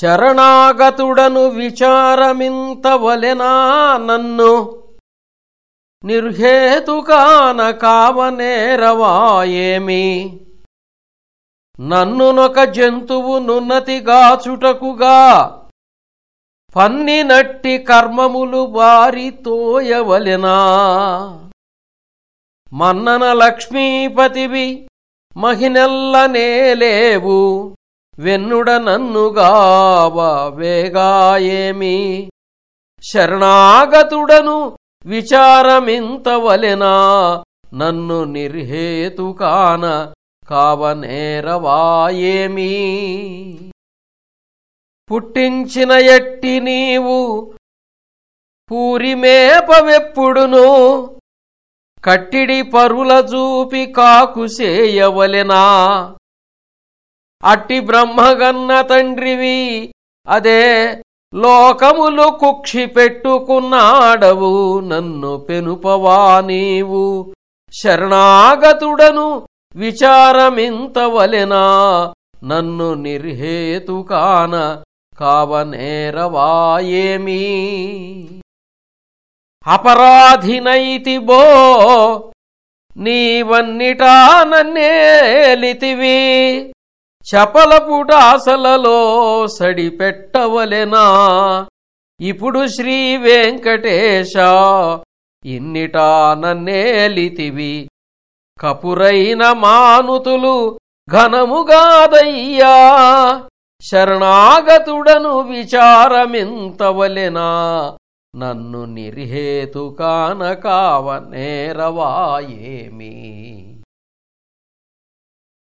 శరణాగతుడను విచారమింతవలెనా నన్ను? నిర్హేతుకాన కావనేరవాయేమి? నన్నునొక జంతువు నున్నతిగాచుటకుగా పన్నినట్టి కర్మములు వారితోయవలెనా మన్నన లక్ష్మీపతివి మహినెల్ల నేలేవు. వెన్నుడ నన్నుగావ వేగాయేమి? శరణాగతుడను విచారమింతవలెనా? నన్ను నిర్హేతుకాన కావనేరవాయేమి పుట్టించిన ఎట్టి నీవు పూరిమేపవెప్పుడును? కట్టిడి పరుల చూపి కాకుసేయవలెనా అట్టి బ్రహ్మగన్న తండ్రివి. అదే లోకములు కుక్షి పెట్టుకున్నాడవు. నన్ను పెనుపవా నీవు. శరణాగతుడను విచారమింతవలెనా. నన్ను నిర్హేతుకాన కావనేరవాయేమీ. అపరాధినైతి బో నీవన్నిటా నన్నేలితివి చపలపుటాసలలో సడిపెట్టవలెనా? ఇప్పుడు శ్రీ వెంకటేశ ఇన్నిటా నన్నేలితివి? కపురైన మానుతులు ఘనముగాదయ్యా శరణాగతుడను విచారమింతవలెనా? నన్ను నిర్హేతుకాన కావనేరవాయేమి